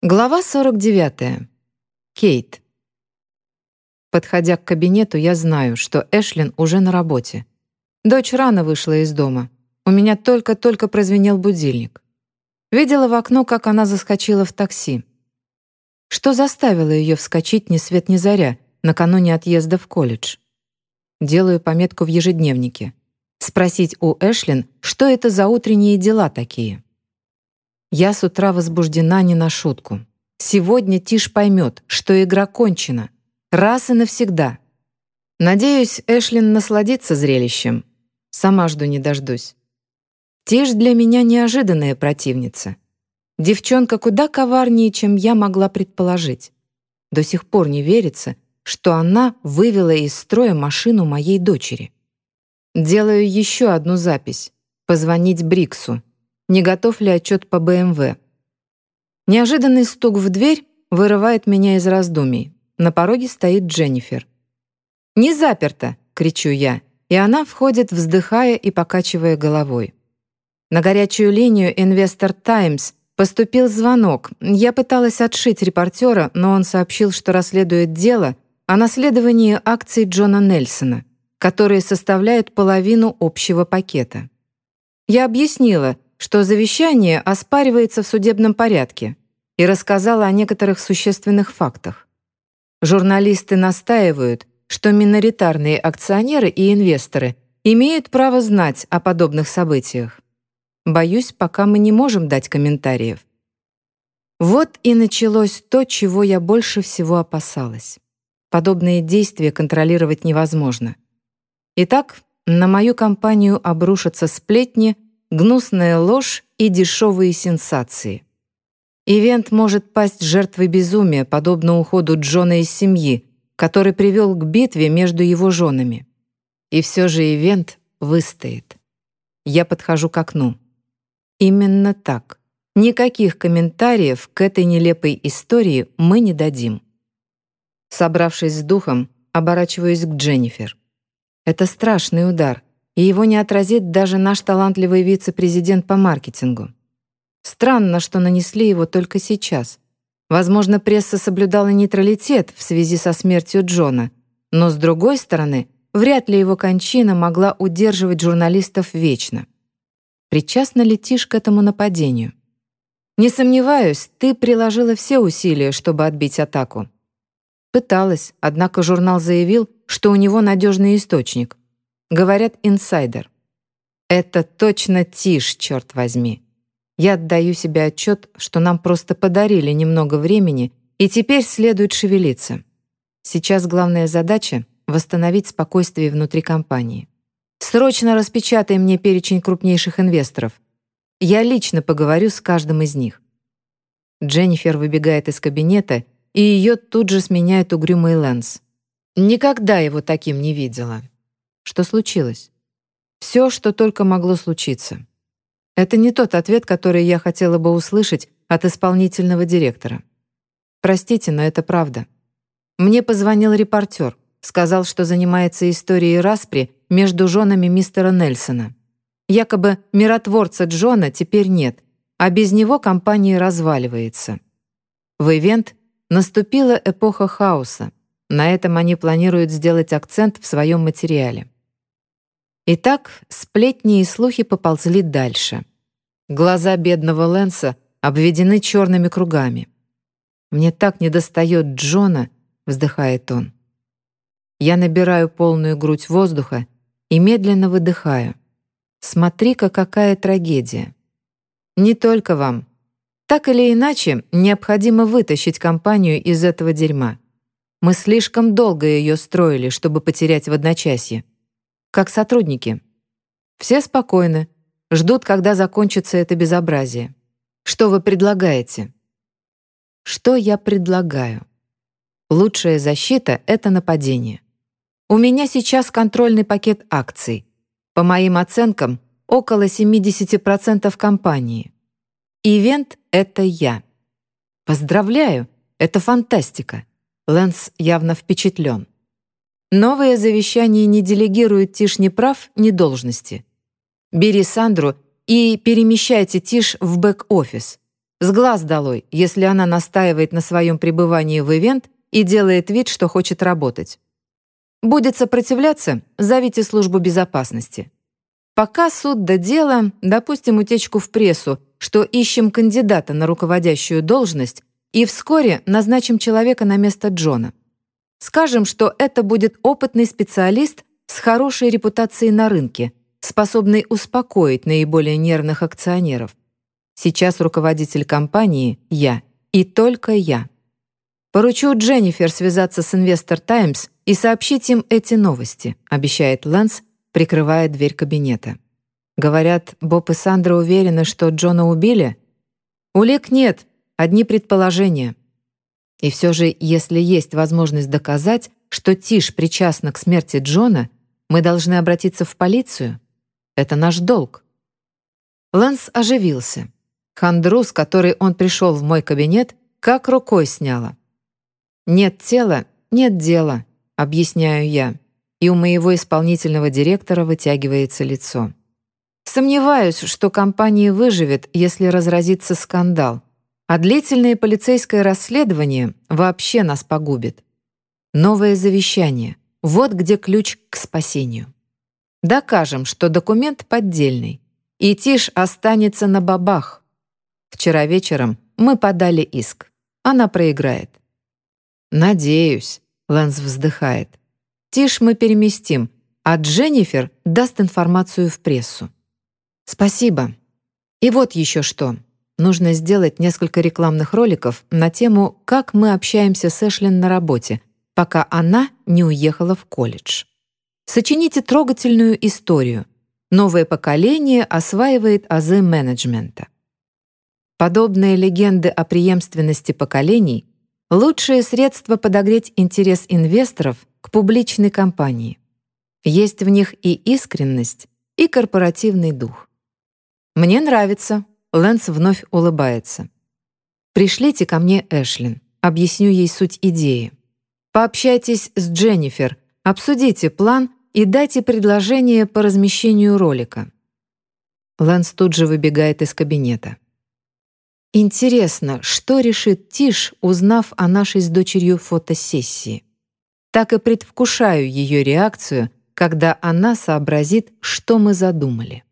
Глава 49. Кейт. Подходя к кабинету, я знаю, что Эшлин уже на работе. Дочь рано вышла из дома. У меня только-только прозвенел будильник. Видела в окно, как она заскочила в такси. Что заставило ее вскочить ни свет ни заря накануне отъезда в колледж? Делаю пометку в ежедневнике. Спросить у Эшлин, что это за утренние дела такие. Я с утра возбуждена не на шутку. Сегодня Тиш поймет, что игра кончена. Раз и навсегда. Надеюсь, Эшлин насладится зрелищем. Сама жду не дождусь. Тиш для меня неожиданная противница. Девчонка куда коварнее, чем я могла предположить. До сих пор не верится, что она вывела из строя машину моей дочери. Делаю еще одну запись. Позвонить Бриксу не готов ли отчет по БМВ. Неожиданный стук в дверь вырывает меня из раздумий. На пороге стоит Дженнифер. «Не заперто!» — кричу я, и она входит, вздыхая и покачивая головой. На горячую линию «Инвестор Таймс» поступил звонок. Я пыталась отшить репортера, но он сообщил, что расследует дело о наследовании акций Джона Нельсона, которые составляют половину общего пакета. Я объяснила, что завещание оспаривается в судебном порядке и рассказала о некоторых существенных фактах. Журналисты настаивают, что миноритарные акционеры и инвесторы имеют право знать о подобных событиях. Боюсь, пока мы не можем дать комментариев. Вот и началось то, чего я больше всего опасалась. Подобные действия контролировать невозможно. Итак, на мою компанию обрушатся сплетни — гнусная ложь и дешевые сенсации. Ивент может пасть жертвой безумия, подобно уходу Джона из семьи, который привел к битве между его женами. И все же ивент выстоит. Я подхожу к окну. Именно так. Никаких комментариев к этой нелепой истории мы не дадим. Собравшись с духом, оборачиваюсь к Дженнифер. Это страшный удар, и его не отразит даже наш талантливый вице-президент по маркетингу. Странно, что нанесли его только сейчас. Возможно, пресса соблюдала нейтралитет в связи со смертью Джона, но, с другой стороны, вряд ли его кончина могла удерживать журналистов вечно. Причастна ли Тиш к этому нападению? Не сомневаюсь, ты приложила все усилия, чтобы отбить атаку. Пыталась, однако журнал заявил, что у него надежный источник. Говорят, инсайдер. Это точно тишь, черт возьми. Я отдаю себе отчет, что нам просто подарили немного времени, и теперь следует шевелиться. Сейчас главная задача — восстановить спокойствие внутри компании. Срочно распечатай мне перечень крупнейших инвесторов. Я лично поговорю с каждым из них. Дженнифер выбегает из кабинета, и ее тут же сменяет угрюмый Лэнс. Никогда его таким не видела. Что случилось? Все, что только могло случиться. Это не тот ответ, который я хотела бы услышать от исполнительного директора. Простите, но это правда. Мне позвонил репортер, сказал, что занимается историей распри между женами мистера Нельсона. Якобы миротворца Джона теперь нет, а без него компания разваливается. В ивент наступила эпоха хаоса. На этом они планируют сделать акцент в своем материале. Итак, сплетни и слухи поползли дальше. Глаза бедного Лэнса обведены черными кругами. «Мне так недостает Джона», — вздыхает он. Я набираю полную грудь воздуха и медленно выдыхаю. Смотри-ка, какая трагедия. Не только вам. Так или иначе, необходимо вытащить компанию из этого дерьма. Мы слишком долго ее строили, чтобы потерять в одночасье как сотрудники. Все спокойны, ждут, когда закончится это безобразие. Что вы предлагаете? Что я предлагаю? Лучшая защита — это нападение. У меня сейчас контрольный пакет акций. По моим оценкам, около 70% компании. Ивент — это я. Поздравляю, это фантастика. Лэнс явно впечатлен. Новое завещание не делегирует Тиш ни прав, ни должности. Бери Сандру и перемещайте Тиш в бэк-офис. С глаз долой, если она настаивает на своем пребывании в ивент и делает вид, что хочет работать. Будет сопротивляться, зовите службу безопасности. Пока суд до дела, допустим утечку в прессу, что ищем кандидата на руководящую должность и вскоре назначим человека на место Джона. Скажем, что это будет опытный специалист с хорошей репутацией на рынке, способный успокоить наиболее нервных акционеров. Сейчас руководитель компании — я, и только я. Поручу Дженнифер связаться с Investor Times и сообщить им эти новости, обещает Лэнс, прикрывая дверь кабинета. Говорят, Боб и Сандра уверены, что Джона убили? Улик нет, одни предположения. И все же, если есть возможность доказать, что Тиш причастна к смерти Джона, мы должны обратиться в полицию. Это наш долг. Лэнс оживился. Хандру, с которой он пришел в мой кабинет, как рукой сняла. «Нет тела, нет дела», — объясняю я, и у моего исполнительного директора вытягивается лицо. Сомневаюсь, что компания выживет, если разразится скандал, а длительное полицейское расследование вообще нас погубит. Новое завещание — вот где ключ к спасению. Докажем, что документ поддельный, и Тиш останется на бабах. Вчера вечером мы подали иск. Она проиграет. «Надеюсь», — Лэнс вздыхает. «Тиш мы переместим, а Дженнифер даст информацию в прессу». «Спасибо. И вот еще что. Нужно сделать несколько рекламных роликов на тему «Как мы общаемся с Эшлин на работе», пока она не уехала в колледж. Сочините трогательную историю. Новое поколение осваивает азы менеджмента. Подобные легенды о преемственности поколений Лучшее средство подогреть интерес инвесторов к публичной компании. Есть в них и искренность, и корпоративный дух. Мне нравится. Лэнс вновь улыбается. Пришлите ко мне Эшлин. Объясню ей суть идеи. Пообщайтесь с Дженнифер, обсудите план и дайте предложение по размещению ролика. Лэнс тут же выбегает из кабинета. Интересно, что решит Тиш, узнав о нашей с дочерью фотосессии? Так и предвкушаю ее реакцию, когда она сообразит, что мы задумали.